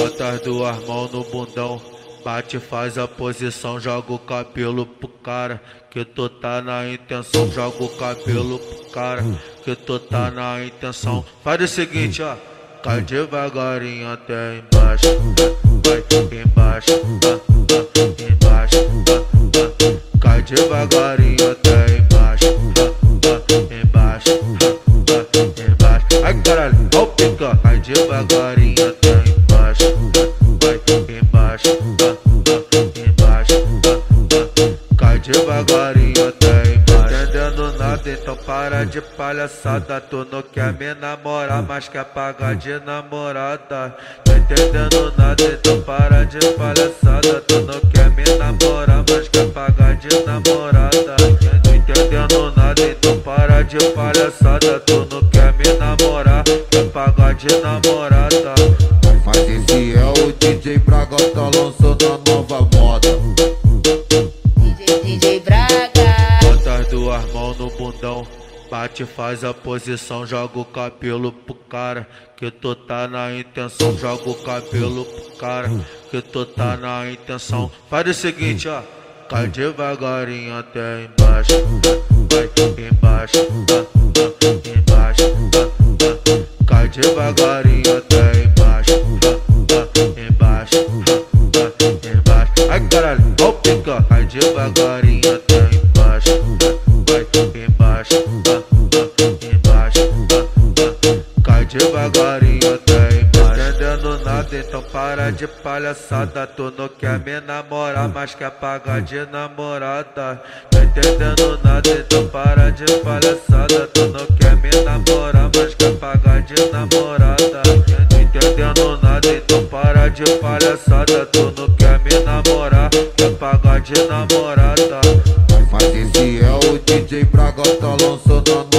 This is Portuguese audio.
Bota as duas mãos no bundão. Bate, faz a posição, joga o cabelo pro cara. Que tu tá na intenção, joga o cabelo pro cara. Que tu tá na intenção. Faz o seguinte, ó. Cai devagarinho até embaixo. Vai embaixo, embaixo. Cai devagarinho até embaixo. Embaixo, embaixo. Ai caralho, ó o pica. Cai devagarinho até devagarinho até embaixo. Entendendo nada, então para de palhaçada. Tu não quer me namorar, mas quer pagar de namorada. Tá entendendo nada, então para de palhaçada. Tu não quer me namorar, mas quer pagar de namorada. Não entendendo nada, então para de palhaçada. Tu não quer me namorar, quer pagar de namorada. Bate, faz a posição, joga o cabelo pro cara. Que tu tá na intenção, joga o cabelo pro cara. Que tu tá na intenção. Faz o seguinte, ó. Cai devagarinho até embaixo. Vai embaixo, embaixo. Cai devagarinho até embaixo. Embaixo, embaixo. Ai caralho, ó o pica. Cai devagarinho até então para de palhaçada. Tu não quer me namorar, mas quer pagar de namorada. Tá entendendo nada, então para de palhaçada. Tu não quer me namorar, mas quer pagar de namorada. Não entendendo nada, então para de palhaçada. Tu não quer me namorar, quer pagar de namorada. Mas esse é o DJ Braga, tá lançando.